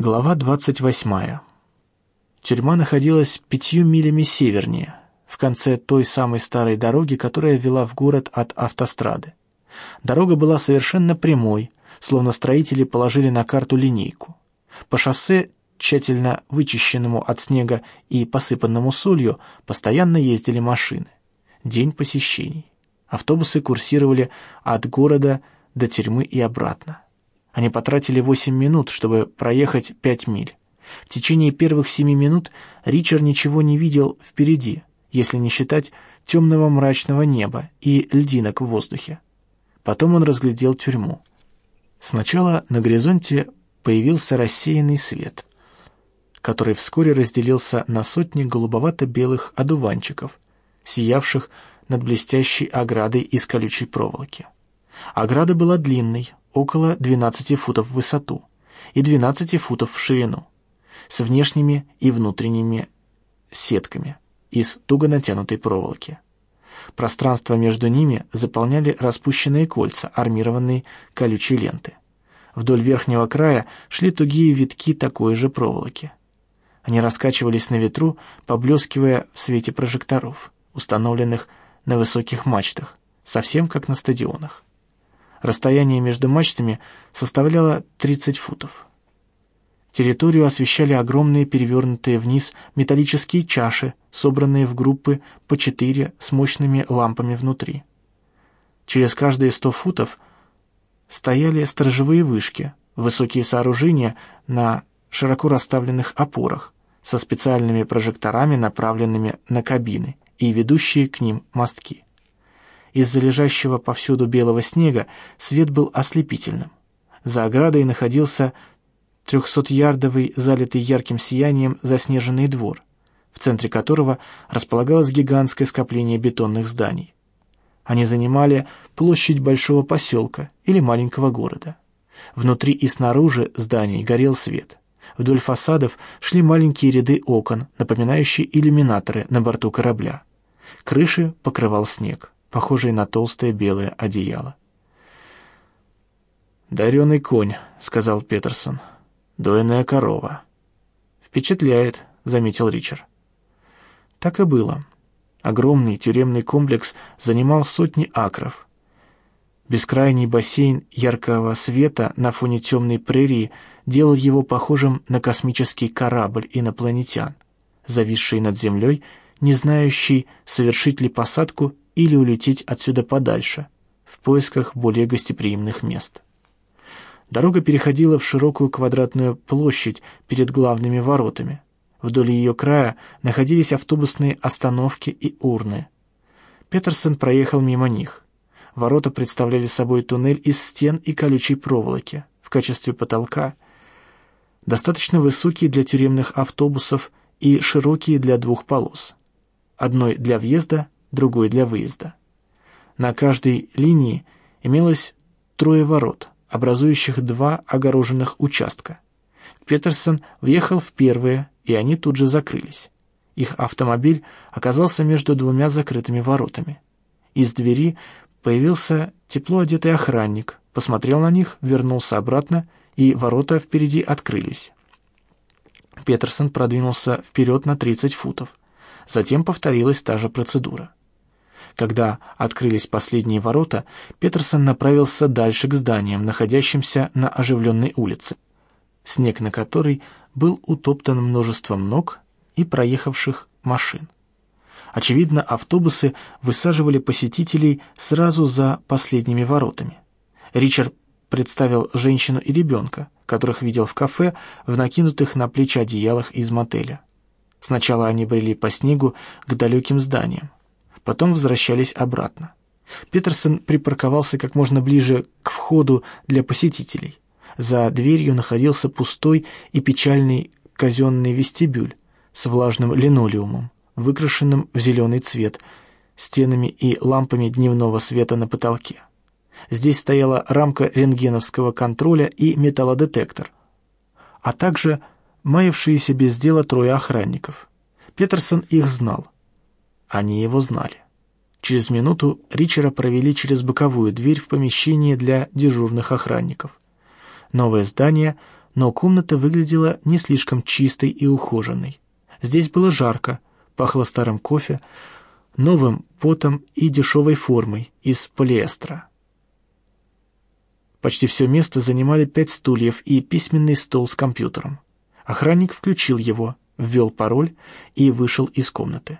Глава 28. Тюрьма находилась пятью милями севернее, в конце той самой старой дороги, которая вела в город от автострады. Дорога была совершенно прямой, словно строители положили на карту линейку. По шоссе, тщательно вычищенному от снега и посыпанному солью, постоянно ездили машины. День посещений. Автобусы курсировали от города до тюрьмы и обратно. Они потратили 8 минут, чтобы проехать 5 миль. В течение первых 7 минут Ричард ничего не видел впереди, если не считать темного мрачного неба и льдинок в воздухе. Потом он разглядел тюрьму. Сначала на горизонте появился рассеянный свет, который вскоре разделился на сотни голубовато-белых одуванчиков, сиявших над блестящей оградой из колючей проволоки. Ограда была длинной, около 12 футов в высоту и 12 футов в ширину, с внешними и внутренними сетками из туго натянутой проволоки. Пространство между ними заполняли распущенные кольца, армированные колючей ленты. Вдоль верхнего края шли тугие витки такой же проволоки. Они раскачивались на ветру, поблескивая в свете прожекторов, установленных на высоких мачтах, совсем как на стадионах. Расстояние между мачтами составляло 30 футов. Территорию освещали огромные перевернутые вниз металлические чаши, собранные в группы по четыре с мощными лампами внутри. Через каждые сто футов стояли сторожевые вышки, высокие сооружения на широко расставленных опорах со специальными прожекторами, направленными на кабины и ведущие к ним мостки. Из-за лежащего повсюду белого снега свет был ослепительным. За оградой находился трехсотярдовый, залитый ярким сиянием заснеженный двор, в центре которого располагалось гигантское скопление бетонных зданий. Они занимали площадь большого поселка или маленького города. Внутри и снаружи зданий горел свет. Вдоль фасадов шли маленькие ряды окон, напоминающие иллюминаторы на борту корабля. Крыши покрывал снег похожий на толстое белое одеяло. «Дареный конь», — сказал Петерсон. «Дойная корова». «Впечатляет», — заметил Ричард. Так и было. Огромный тюремный комплекс занимал сотни акров. Бескрайний бассейн яркого света на фоне темной прерии делал его похожим на космический корабль инопланетян, зависший над землей, не знающий, совершить ли посадку или улететь отсюда подальше, в поисках более гостеприимных мест. Дорога переходила в широкую квадратную площадь перед главными воротами. Вдоль ее края находились автобусные остановки и урны. Петерсон проехал мимо них. Ворота представляли собой туннель из стен и колючей проволоки в качестве потолка, достаточно высокие для тюремных автобусов и широкие для двух полос. Одной для въезда, другой для выезда. На каждой линии имелось трое ворот, образующих два огороженных участка. Петерсон въехал в первые, и они тут же закрылись. Их автомобиль оказался между двумя закрытыми воротами. Из двери появился тепло одетый охранник, посмотрел на них, вернулся обратно, и ворота впереди открылись. Петерсон продвинулся вперед на 30 футов. Затем повторилась та же процедура. Когда открылись последние ворота, Петерсон направился дальше к зданиям, находящимся на оживленной улице, снег на которой был утоптан множеством ног и проехавших машин. Очевидно, автобусы высаживали посетителей сразу за последними воротами. Ричард представил женщину и ребенка, которых видел в кафе в накинутых на плечи одеялах из мотеля. Сначала они брели по снегу к далеким зданиям потом возвращались обратно. Петерсон припарковался как можно ближе к входу для посетителей. За дверью находился пустой и печальный казенный вестибюль с влажным линолеумом, выкрашенным в зеленый цвет, стенами и лампами дневного света на потолке. Здесь стояла рамка рентгеновского контроля и металлодетектор, а также маявшиеся без дела трое охранников. Петерсон их знал. Они его знали. Через минуту Ричера провели через боковую дверь в помещение для дежурных охранников. Новое здание но комната выглядела не слишком чистой и ухоженной. Здесь было жарко, пахло старым кофе, новым потом и дешевой формой из полиэстера. Почти все место занимали пять стульев и письменный стол с компьютером. Охранник включил его, ввел пароль и вышел из комнаты.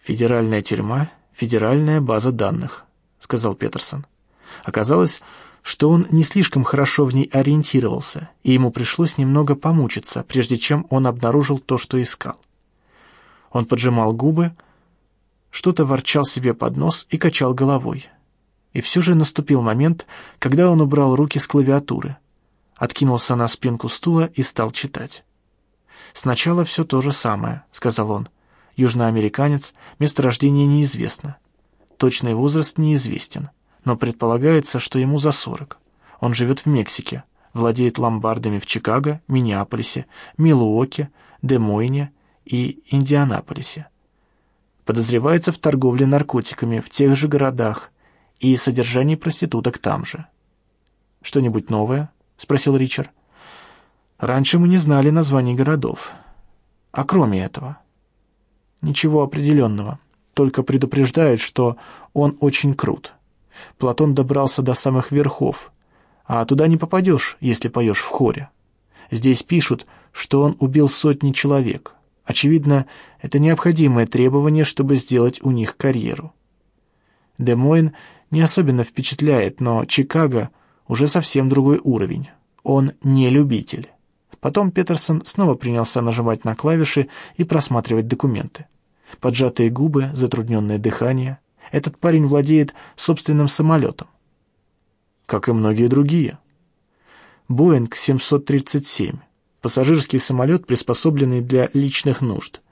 «Федеральная тюрьма, федеральная база данных», — сказал Петерсон. Оказалось, что он не слишком хорошо в ней ориентировался, и ему пришлось немного помучиться, прежде чем он обнаружил то, что искал. Он поджимал губы, что-то ворчал себе под нос и качал головой. И все же наступил момент, когда он убрал руки с клавиатуры, откинулся на спинку стула и стал читать. «Сначала все то же самое», — сказал он. «Южноамериканец, место рождения неизвестно. Точный возраст неизвестен, но предполагается, что ему за сорок. Он живет в Мексике, владеет ломбардами в Чикаго, Миннеаполисе, Милуоке, Демойне и Индианаполисе. Подозревается в торговле наркотиками в тех же городах и содержании проституток там же. «Что-нибудь новое?» — спросил Ричард. «Раньше мы не знали названий городов. А кроме этого?» «Ничего определенного, только предупреждают, что он очень крут. Платон добрался до самых верхов, а туда не попадешь, если поешь в хоре. Здесь пишут, что он убил сотни человек. Очевидно, это необходимое требование, чтобы сделать у них карьеру. Демойн не особенно впечатляет, но Чикаго уже совсем другой уровень. Он не любитель. Потом Петерсон снова принялся нажимать на клавиши и просматривать документы. Поджатые губы, затрудненное дыхание. Этот парень владеет собственным самолетом. Как и многие другие. Боинг 737. Пассажирский самолет, приспособленный для личных нужд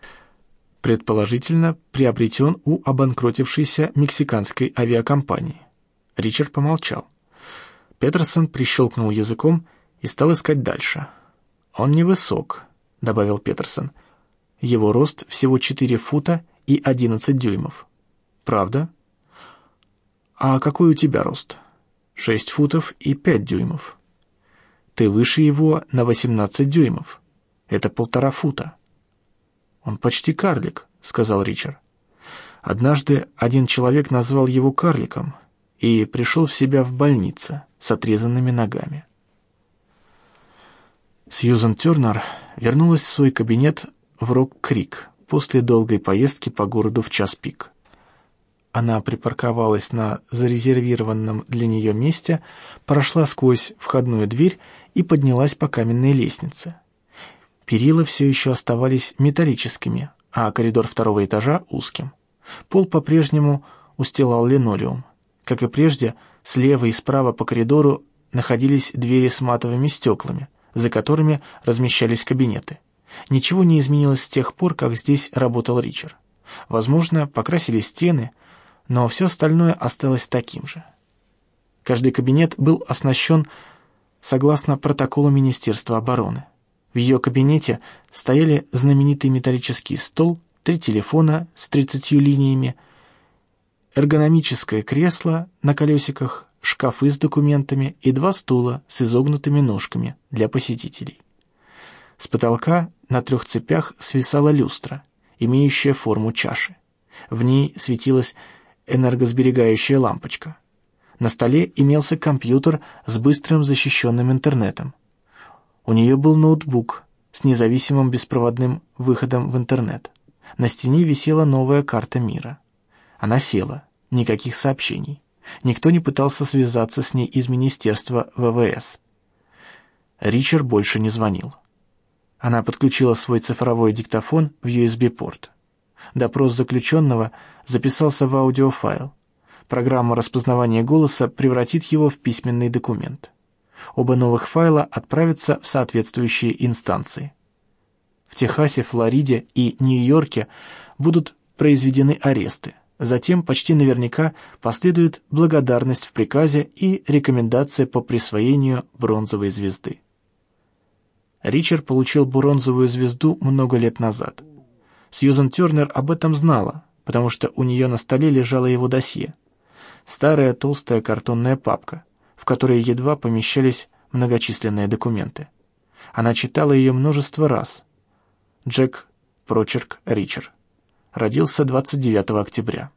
предположительно приобретен у обанкротившейся мексиканской авиакомпании. Ричард помолчал. Петерсон прищелкнул языком и стал искать дальше. «Он невысок», — добавил Петерсон. «Его рост всего 4 фута и 11 дюймов». «Правда?» «А какой у тебя рост?» «6 футов и 5 дюймов». «Ты выше его на 18 дюймов. Это полтора фута». «Он почти карлик», — сказал Ричард. Однажды один человек назвал его карликом и пришел в себя в больнице с отрезанными ногами. Сьюзен Тернер вернулась в свой кабинет в Рок-Крик после долгой поездки по городу в час пик. Она припарковалась на зарезервированном для нее месте, прошла сквозь входную дверь и поднялась по каменной лестнице. Перила все еще оставались металлическими, а коридор второго этажа — узким. Пол по-прежнему устилал линолеум. Как и прежде, слева и справа по коридору находились двери с матовыми стеклами, за которыми размещались кабинеты. Ничего не изменилось с тех пор, как здесь работал Ричард. Возможно, покрасили стены, но все остальное осталось таким же. Каждый кабинет был оснащен согласно протоколу Министерства обороны. В ее кабинете стояли знаменитый металлический стол, три телефона с тридцатью линиями, эргономическое кресло на колесиках, шкафы с документами и два стула с изогнутыми ножками для посетителей. С потолка на трех цепях свисала люстра, имеющая форму чаши. В ней светилась энергосберегающая лампочка. На столе имелся компьютер с быстрым защищенным интернетом, у нее был ноутбук с независимым беспроводным выходом в интернет. На стене висела новая карта мира. Она села. Никаких сообщений. Никто не пытался связаться с ней из Министерства ВВС. Ричард больше не звонил. Она подключила свой цифровой диктофон в USB-порт. Допрос заключенного записался в аудиофайл. Программа распознавания голоса превратит его в письменный документ. Оба новых файла отправятся в соответствующие инстанции. В Техасе, Флориде и Нью-Йорке будут произведены аресты. Затем почти наверняка последует благодарность в приказе и рекомендация по присвоению бронзовой звезды. Ричард получил бронзовую звезду много лет назад. Сьюзен Тернер об этом знала, потому что у нее на столе лежало его досье. Старая толстая картонная папка в которой едва помещались многочисленные документы. Она читала ее множество раз. Джек Прочерк Ричард. Родился 29 октября.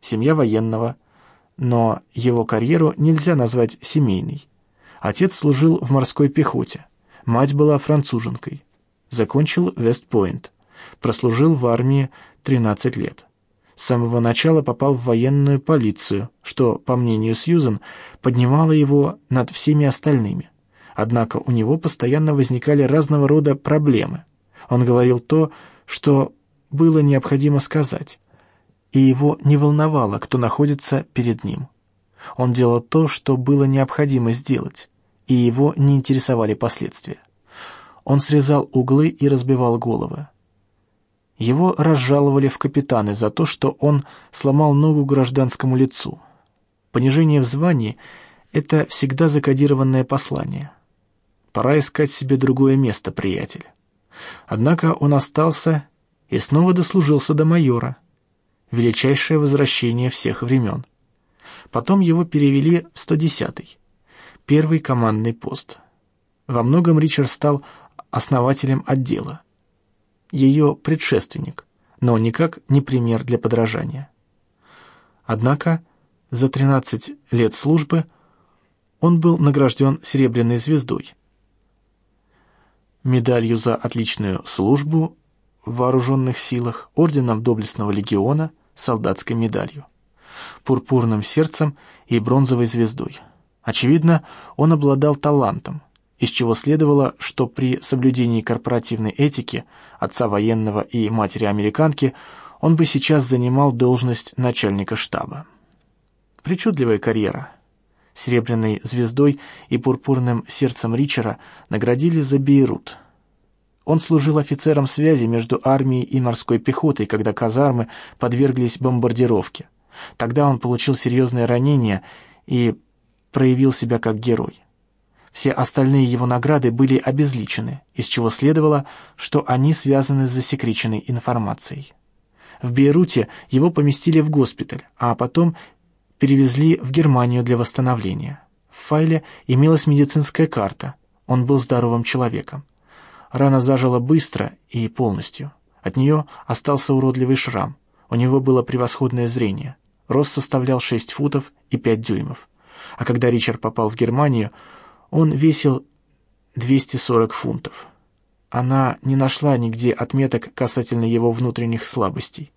Семья военного, но его карьеру нельзя назвать семейной. Отец служил в морской пехоте, мать была француженкой. Закончил Вестпойнт, прослужил в армии 13 лет. С самого начала попал в военную полицию, что, по мнению Сьюзен, поднимало его над всеми остальными. Однако у него постоянно возникали разного рода проблемы. Он говорил то, что было необходимо сказать, и его не волновало, кто находится перед ним. Он делал то, что было необходимо сделать, и его не интересовали последствия. Он срезал углы и разбивал головы. Его разжаловали в капитаны за то, что он сломал ногу гражданскому лицу. Понижение в звании — это всегда закодированное послание. Пора искать себе другое место, приятель. Однако он остался и снова дослужился до майора. Величайшее возвращение всех времен. Потом его перевели в 110-й, первый командный пост. Во многом Ричард стал основателем отдела. Ее предшественник, но никак не пример для подражания. Однако за 13 лет службы он был награжден Серебряной звездой, медалью за отличную службу в вооруженных силах, орденом Доблестного легиона, солдатской медалью, пурпурным сердцем и бронзовой звездой. Очевидно, он обладал талантом, из чего следовало, что при соблюдении корпоративной этики отца военного и матери-американки он бы сейчас занимал должность начальника штаба. Причудливая карьера – серебряной звездой и пурпурным сердцем Ричера наградили за Бейрут. Он служил офицером связи между армией и морской пехотой, когда казармы подверглись бомбардировке. Тогда он получил серьезное ранение и проявил себя как герой. Все остальные его награды были обезличены, из чего следовало, что они связаны с засекреченной информацией. В Бейруте его поместили в госпиталь, а потом перевезли в Германию для восстановления. В файле имелась медицинская карта. Он был здоровым человеком. Рана зажила быстро и полностью. От нее остался уродливый шрам. У него было превосходное зрение. Рост составлял 6 футов и 5 дюймов. А когда Ричард попал в Германию, он весил 240 фунтов. Она не нашла нигде отметок касательно его внутренних слабостей.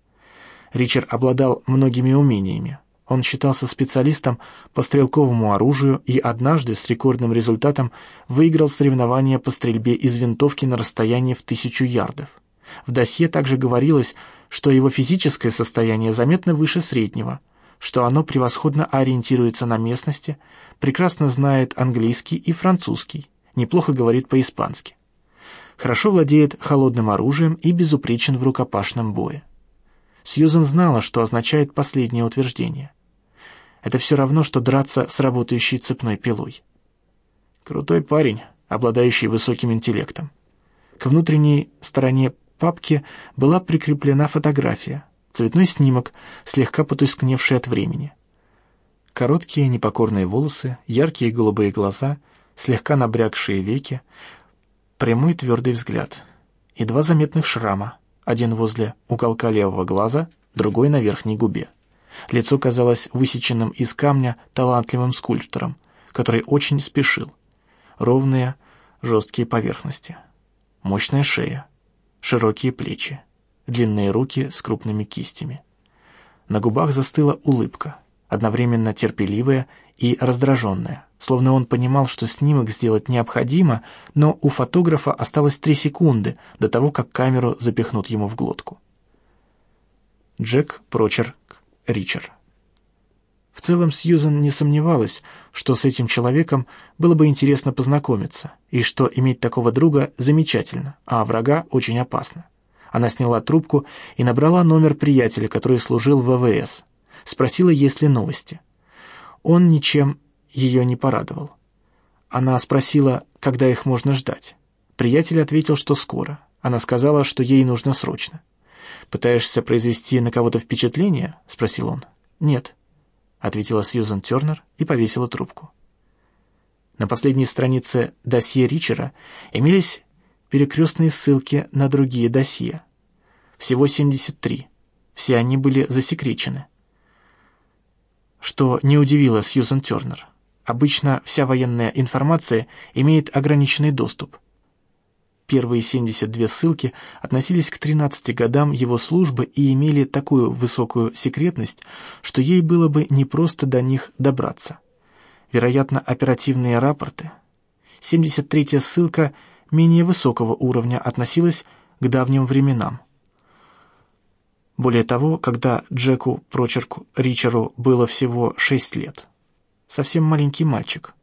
Ричард обладал многими умениями. Он считался специалистом по стрелковому оружию и однажды с рекордным результатом выиграл соревнования по стрельбе из винтовки на расстоянии в тысячу ярдов. В досье также говорилось, что его физическое состояние заметно выше среднего, что оно превосходно ориентируется на местности, прекрасно знает английский и французский, неплохо говорит по-испански. Хорошо владеет холодным оружием и безупречен в рукопашном бое. Сьюзен знала, что означает последнее утверждение. Это все равно, что драться с работающей цепной пилой. Крутой парень, обладающий высоким интеллектом. К внутренней стороне папки была прикреплена фотография, цветной снимок, слегка потускневший от времени. Короткие непокорные волосы, яркие голубые глаза, слегка набрякшие веки, прямой твердый взгляд и два заметных шрама, один возле уголка левого глаза, другой на верхней губе. Лицо казалось высеченным из камня талантливым скульптором, который очень спешил. Ровные, жесткие поверхности. Мощная шея, широкие плечи, длинные руки с крупными кистями. На губах застыла улыбка, одновременно терпеливая и раздраженная, словно он понимал, что снимок сделать необходимо, но у фотографа осталось три секунды до того, как камеру запихнут ему в глотку. Джек Прочер Ричард. В целом Сьюзан не сомневалась, что с этим человеком было бы интересно познакомиться, и что иметь такого друга замечательно, а врага очень опасно. Она сняла трубку и набрала номер приятеля, который служил в ВВС. Спросила, есть ли новости. Он ничем ее не порадовал. Она спросила, когда их можно ждать. Приятель ответил, что скоро. Она сказала, что ей нужно срочно. «Пытаешься произвести на кого-то впечатление?» — спросил он. «Нет», — ответила Сьюзен Тернер и повесила трубку. На последней странице досье Ричера имелись перекрестные ссылки на другие досье. Всего 73. Все они были засекречены. Что не удивило Сьюзен Тернер. Обычно вся военная информация имеет ограниченный доступ. Первые 72 ссылки относились к 13 годам его службы и имели такую высокую секретность, что ей было бы непросто до них добраться. Вероятно, оперативные рапорты. 73-я ссылка менее высокого уровня относилась к давним временам. Более того, когда Джеку Прочерку Ричеру было всего 6 лет. Совсем маленький мальчик.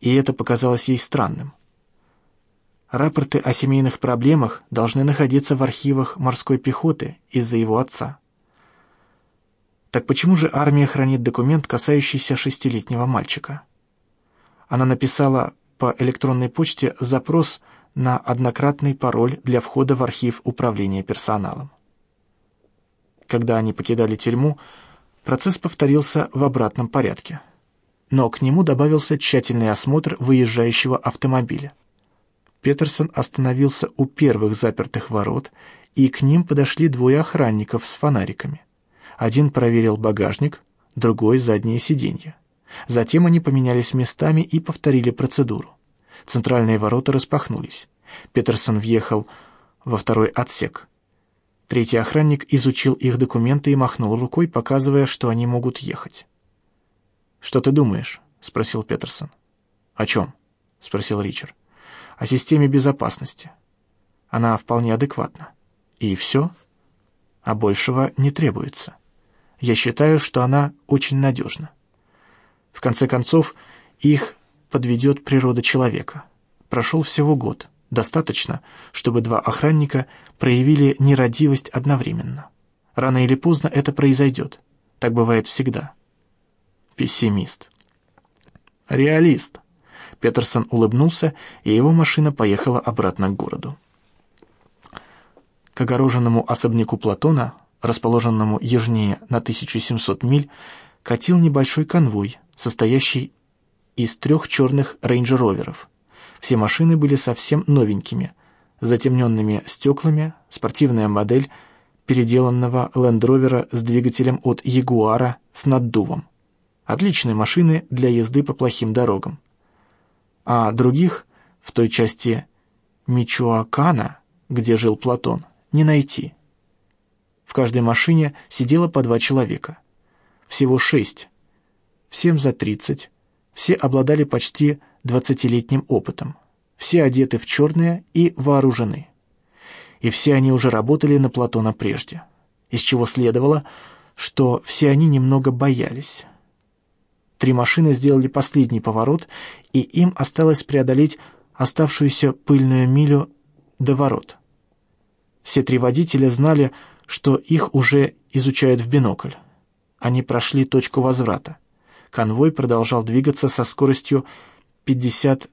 И это показалось ей странным. Рапорты о семейных проблемах должны находиться в архивах морской пехоты из-за его отца. Так почему же армия хранит документ, касающийся шестилетнего мальчика? Она написала по электронной почте запрос на однократный пароль для входа в архив управления персоналом. Когда они покидали тюрьму, процесс повторился в обратном порядке. Но к нему добавился тщательный осмотр выезжающего автомобиля. Петерсон остановился у первых запертых ворот, и к ним подошли двое охранников с фонариками. Один проверил багажник, другой — заднее сиденье. Затем они поменялись местами и повторили процедуру. Центральные ворота распахнулись. Петерсон въехал во второй отсек. Третий охранник изучил их документы и махнул рукой, показывая, что они могут ехать. «Что ты думаешь?» — спросил Петерсон. «О чем?» — спросил Ричард о системе безопасности. Она вполне адекватна. И все? А большего не требуется. Я считаю, что она очень надежна. В конце концов, их подведет природа человека. Прошел всего год. Достаточно, чтобы два охранника проявили нерадивость одновременно. Рано или поздно это произойдет. Так бывает всегда. Пессимист. Реалист. Петерсон улыбнулся, и его машина поехала обратно к городу. К огороженному особняку Платона, расположенному южнее на 1700 миль, катил небольшой конвой, состоящий из трех черных рейндж-роверов. Все машины были совсем новенькими, с затемненными стеклами, спортивная модель переделанного лендровера с двигателем от Ягуара с наддувом. Отличные машины для езды по плохим дорогам а других в той части Мичуакана, где жил Платон, не найти. В каждой машине сидело по два человека. Всего шесть. Всем за тридцать. Все обладали почти двадцатилетним опытом. Все одеты в черное и вооружены. И все они уже работали на Платона прежде. Из чего следовало, что все они немного боялись. Три машины сделали последний поворот, и им осталось преодолеть оставшуюся пыльную милю до ворот. Все три водителя знали, что их уже изучают в бинокль. Они прошли точку возврата. Конвой продолжал двигаться со скоростью 50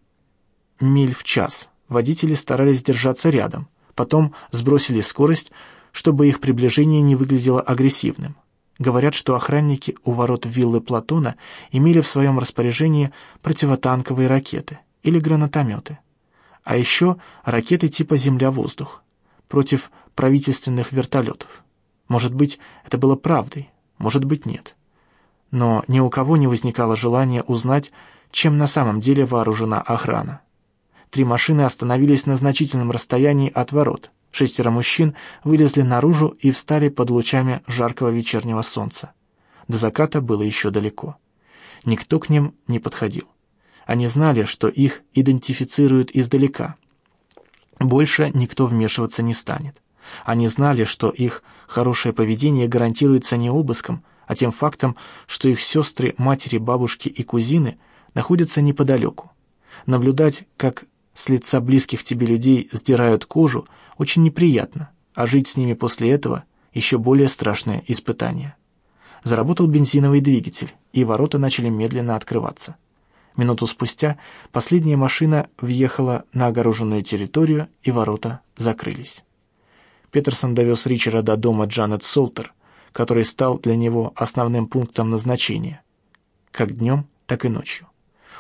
миль в час. Водители старались держаться рядом, потом сбросили скорость, чтобы их приближение не выглядело агрессивным. Говорят, что охранники у ворот виллы Платона имели в своем распоряжении противотанковые ракеты или гранатометы. А еще ракеты типа «Земля-воздух» против правительственных вертолетов. Может быть, это было правдой, может быть, нет. Но ни у кого не возникало желания узнать, чем на самом деле вооружена охрана. Три машины остановились на значительном расстоянии от ворот – Шестеро мужчин вылезли наружу и встали под лучами жаркого вечернего солнца. До заката было еще далеко. Никто к ним не подходил. Они знали, что их идентифицируют издалека. Больше никто вмешиваться не станет. Они знали, что их хорошее поведение гарантируется не обыском, а тем фактом, что их сестры, матери, бабушки и кузины находятся неподалеку. Наблюдать, как с лица близких тебе людей сдирают кожу, очень неприятно, а жить с ними после этого еще более страшное испытание. Заработал бензиновый двигатель, и ворота начали медленно открываться. Минуту спустя последняя машина въехала на огороженную территорию, и ворота закрылись. Петерсон довез Ричера до дома Джанет Солтер, который стал для него основным пунктом назначения, как днем, так и ночью.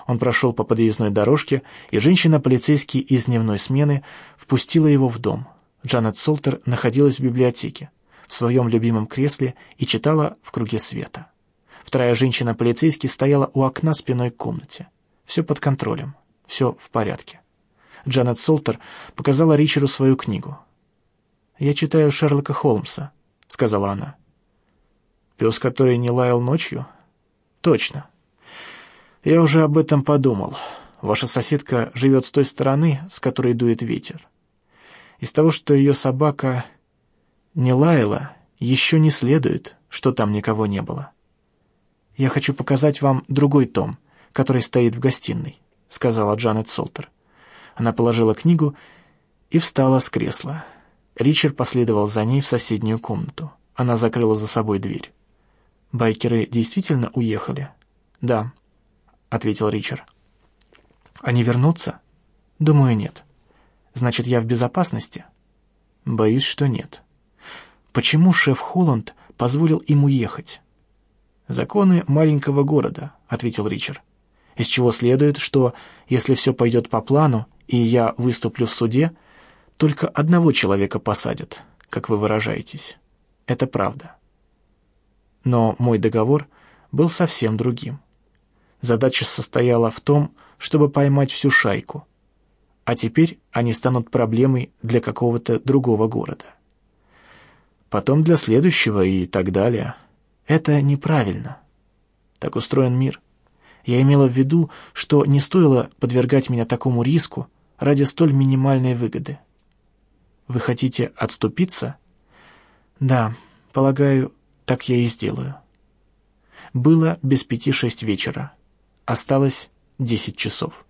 Он прошел по подъездной дорожке, и женщина-полицейский из дневной смены впустила его в дом. Джанет Солтер находилась в библиотеке, в своем любимом кресле и читала в круге света. Вторая женщина-полицейский стояла у окна спиной к комнате. Все под контролем, все в порядке. Джанет Солтер показала Ричеру свою книгу. «Я читаю Шерлока Холмса», — сказала она. «Пес, который не лаял ночью?» «Точно. Я уже об этом подумал. Ваша соседка живет с той стороны, с которой дует ветер. Из того, что ее собака не лаяла, еще не следует, что там никого не было. Я хочу показать вам другой том, который стоит в гостиной», — сказала Джанет Солтер. Она положила книгу и встала с кресла. Ричард последовал за ней в соседнюю комнату. Она закрыла за собой дверь. «Байкеры действительно уехали?» «Да», — ответил Ричард. «Они вернутся?» «Думаю, нет». «Значит, я в безопасности?» «Боюсь, что нет». «Почему шеф Холланд позволил им уехать?» «Законы маленького города», — ответил Ричард. «Из чего следует, что, если все пойдет по плану, и я выступлю в суде, только одного человека посадят, как вы выражаетесь. Это правда. Но мой договор был совсем другим. Задача состояла в том, чтобы поймать всю шайку, а теперь они станут проблемой для какого-то другого города. Потом для следующего и так далее. Это неправильно. Так устроен мир. Я имела в виду, что не стоило подвергать меня такому риску, ради столь минимальной выгоды. Вы хотите отступиться? Да, полагаю, так я и сделаю. Было без пяти шесть вечера. Осталось десять часов.